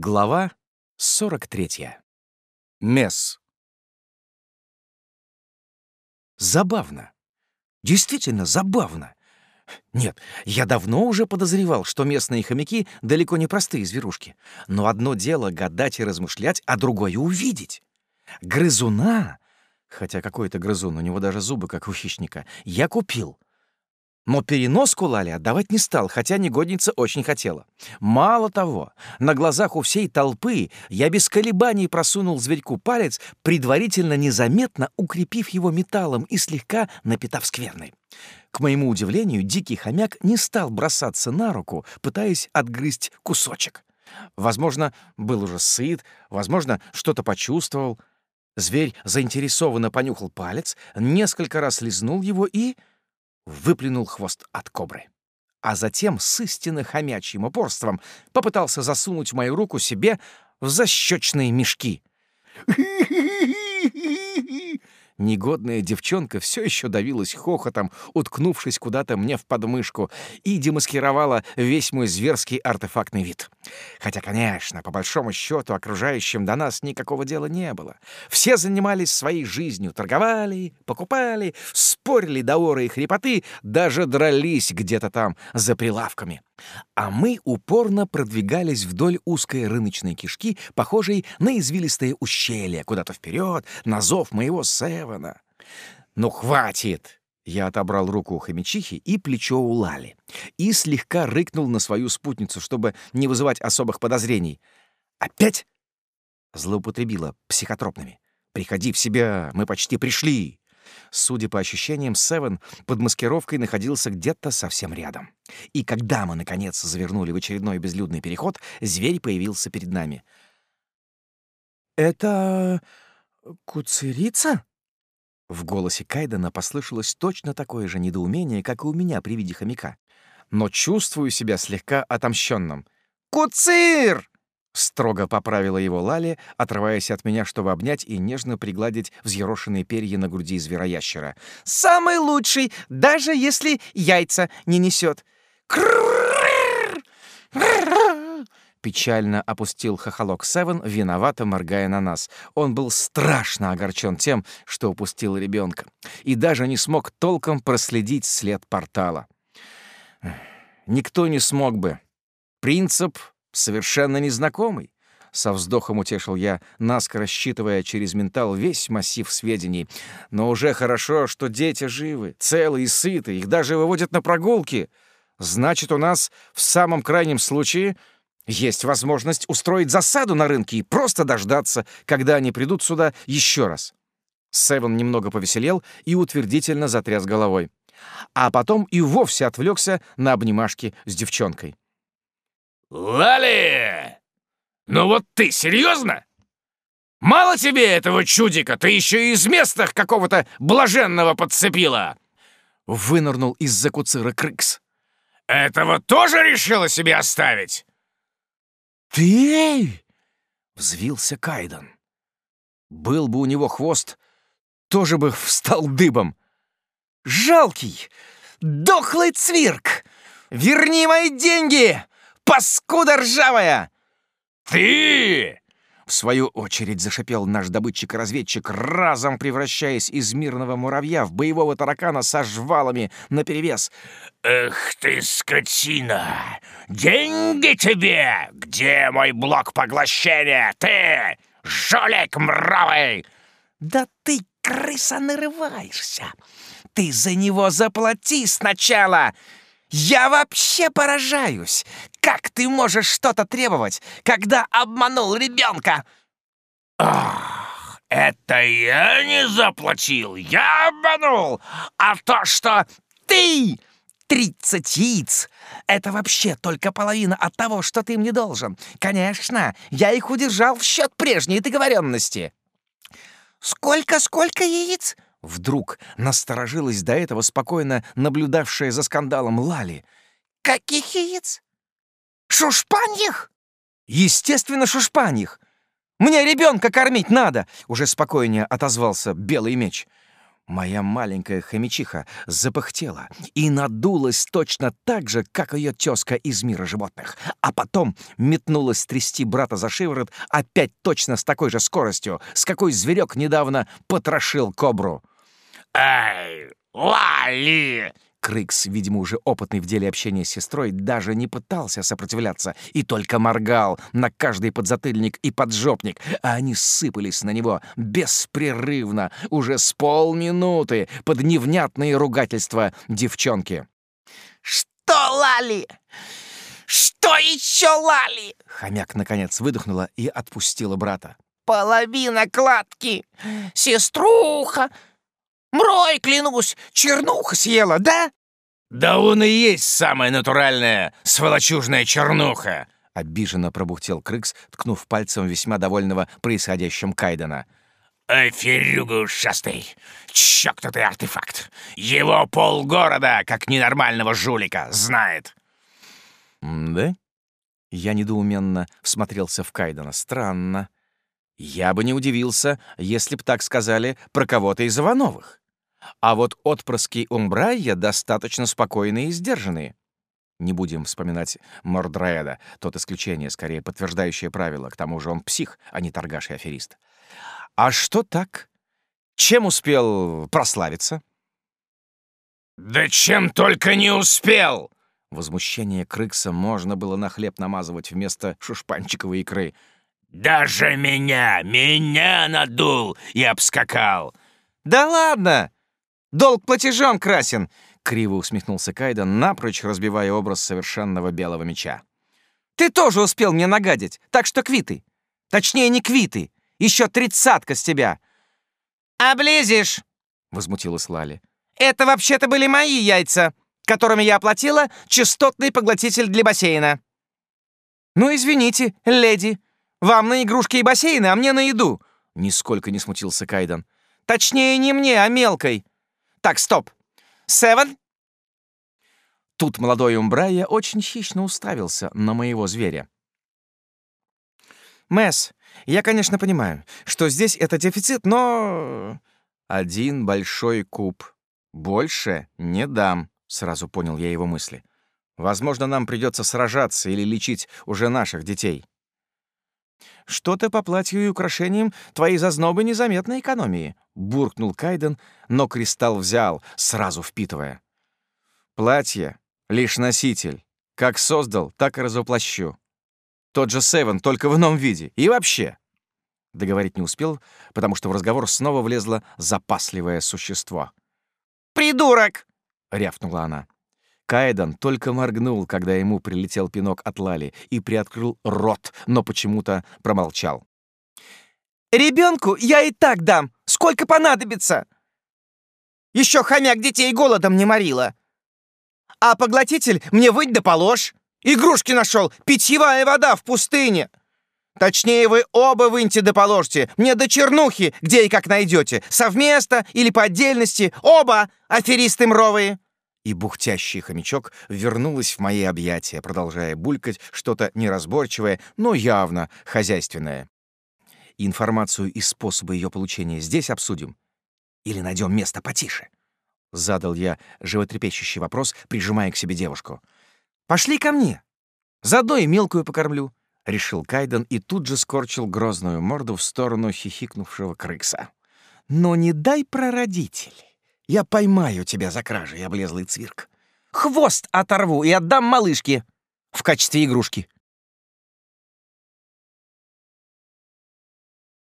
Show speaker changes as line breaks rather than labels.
Глава 43. Месс. Забавно. Действительно забавно. Нет, я давно уже подозревал, что местные хомяки далеко не простые зверушки. Но одно дело гадать и размышлять, а другое — увидеть. Грызуна, хотя какой-то грызун, у него даже зубы, как у хищника, я купил — но переноску Лали отдавать не стал, хотя негодница очень хотела. Мало того, на глазах у всей толпы я без колебаний просунул зверьку палец, предварительно незаметно укрепив его металлом и слегка напитав скверной. К моему удивлению, дикий хомяк не стал бросаться на руку, пытаясь отгрызть кусочек. Возможно, был уже сыт, возможно, что-то почувствовал. Зверь заинтересованно понюхал палец, несколько раз лизнул его и выплюнул хвост от кобры. А затем с истинно хомячьим упорством попытался засунуть мою руку себе в защечные мешки. Негодная девчонка все еще давилась хохотом, уткнувшись куда-то мне в подмышку, и демаскировала весь мой зверский артефактный вид. Хотя, конечно, по большому счету, окружающим до нас никакого дела не было. Все занимались своей жизнью, торговали, покупали, спорили до оры и хрипоты, даже дрались где-то там за прилавками. А мы упорно продвигались вдоль узкой рыночной кишки, похожей на извилистое ущелье, куда-то вперед, на зов моего Севена. «Ну, хватит!» Я отобрал руку у хомячихи и плечо у Лали. И слегка рыкнул на свою спутницу, чтобы не вызывать особых подозрений. «Опять?» — злоупотребила психотропными. «Приходи в себя, мы почти пришли!» Судя по ощущениям, Севен под маскировкой находился где-то совсем рядом. И когда мы, наконец, завернули в очередной безлюдный переход, зверь появился перед нами. «Это... куцерица?» В голосе Кайдена послышалось точно такое же недоумение, как и у меня при виде хомяка. Но чувствую себя слегка отомщенным. «Куцир!» Строго поправила его Лали, отрываясь от меня, чтобы обнять и нежно пригладить взъерошенные перья на груди звероящера. «Самый лучший, даже если яйца не несет!» Печально опустил хохолок Севен, виновато моргая на нас. Он был страшно огорчен тем, что упустил ребенка, и даже не смог толком проследить след портала. Никто не смог бы. Принцип совершенно незнакомый. Со вздохом утешил я, наскоро считывая через ментал весь массив сведений. Но уже хорошо, что дети живы, целы и сыты, их даже выводят на прогулки. Значит, у нас в самом крайнем случае есть возможность устроить засаду на рынке и просто дождаться, когда они придут сюда еще раз. Севен немного повеселел и утвердительно затряс головой. А потом и вовсе отвлекся на обнимашки с девчонкой.
«Лали! Ну вот ты серьезно? Мало тебе этого чудика, ты еще и из места какого-то блаженного подцепила!»
Вынырнул из-за куцира Крыкс.
«Этого тоже решила себе оставить?»
«Ты?» — взвился Кайден. Был бы у него хвост, тоже бы встал дыбом. «Жалкий, дохлый цвирк! Верни мои деньги! Паскуда ржавая!»
«Ты!»
В свою очередь зашипел наш добытчик-разведчик, разом превращаясь из мирного муравья в боевого таракана со жвалами наперевес.
«Эх ты, скотина! Деньги тебе! Где мой блок поглощения? Ты, жулик мравый!»
«Да ты, крыса, нарываешься! Ты за него заплати сначала!» Я вообще поражаюсь! Как ты можешь что-то требовать, когда обманул ребенка?
Ах, это я не заплатил, я обманул! А то, что ты...
Тридцать яиц! Это вообще только половина от того, что ты мне должен. Конечно, я их удержал в счет прежней договоренности. Сколько-сколько яиц? Вдруг насторожилась до этого спокойно наблюдавшая за скандалом Лали. «Каких яиц? Шушпаньих?» «Естественно, шушпаньих! Мне ребенка кормить надо!» Уже спокойнее отозвался Белый Меч. Моя маленькая хомячиха запыхтела и надулась точно так же, как ее тезка из мира животных, а потом метнулась трясти брата за шиворот опять точно с такой же скоростью, с какой зверек недавно потрошил кобру.
«Эй, Лали!»
Крыкс, видимо, уже опытный в деле общения с сестрой, даже не пытался сопротивляться и только моргал на каждый подзатыльник и поджопник, а они сыпались на него беспрерывно уже с полминуты под невнятные ругательства девчонки.
«Что, Лали? Что еще, Лали?»
Хомяк, наконец, выдохнула и отпустила брата.
«Половина кладки! Сеструха! Мрой, клянусь, чернуха съела, да?»
«Да он и есть самая натуральная сволочужная чернуха!»
Обиженно пробухтел Крыкс, ткнув пальцем весьма довольного происходящим Кайдена.
«Эй, Ферюга ушастый! Чёртый артефакт! Его полгорода, как ненормального жулика, знает!»
«Да?» Я недоуменно всмотрелся в Кайдена. Странно. Я бы не удивился, если б так сказали про кого-то из Ивановых. А вот отпрыски Умбрайя достаточно спокойные и сдержанные. Не будем вспоминать Мордраэда, тот исключение, скорее подтверждающее правило. К тому же он псих, а не торгаш и аферист. А что так? Чем успел прославиться?
«Да чем только не успел!»
Возмущение Крыкса можно было на хлеб намазывать вместо шушпанчиковой икры.
«Даже меня, меня надул и обскакал!»
«Да ладно! Долг платежом красен!» — криво усмехнулся Кайден, напрочь разбивая образ совершенного белого меча. «Ты тоже успел мне нагадить, так что квиты. Точнее, не квиты. Еще тридцатка с тебя!»
«Облезешь!»
— возмутилась Лали.
«Это вообще-то были мои яйца, которыми я оплатила частотный поглотитель для бассейна».
«Ну, извините, леди, вам на игрушки и бассейны, а мне на еду!» Нисколько не смутился Кайден. «Точнее, не мне, а мелкой. Так, стоп. Севен?» Тут молодой Умбрайя очень хищно уставился на моего зверя. «Мэс, я, конечно, понимаю, что здесь это дефицит, но...» «Один большой куб. Больше не дам», — сразу понял я его мысли. «Возможно, нам придется сражаться или лечить уже наших детей». «Что-то по платью и украшениям твои зазнобы незаметной экономии», — буркнул Кайден, но кристалл взял, сразу впитывая. «Платье — лишь носитель. Как создал, так и разоплощу. Тот же Севен, только в ином виде. И вообще...» Договорить не успел, потому что в разговор снова влезло запасливое существо.
«Придурок!»
— рявкнула она. Кайдан только моргнул, когда ему прилетел пинок от Лали, и приоткрыл рот, но почему-то промолчал.
«Ребенку я и так дам, сколько понадобится. Еще хомяк детей голодом не морила. А поглотитель мне выть да положь. Игрушки нашел, питьевая вода в пустыне. Точнее, вы оба выньте да положьте. Мне до чернухи, где и как найдете. Совместно или по отдельности. Оба аферисты мровые.
И бухтящий хомячок вернулась в мои объятия, продолжая булькать что-то неразборчивое, но явно хозяйственное. Информацию и способы ее получения здесь обсудим. Или найдем место потише? Задал я животрепещущий вопрос, прижимая к себе девушку. «Пошли ко мне. Заодно и мелкую покормлю», — решил Кайден и тут же скорчил грозную морду в сторону хихикнувшего крыкса. «Но не дай прародитель. Я поймаю тебя за кражей, облезлый цвирк. Хвост оторву и отдам малышке в качестве игрушки.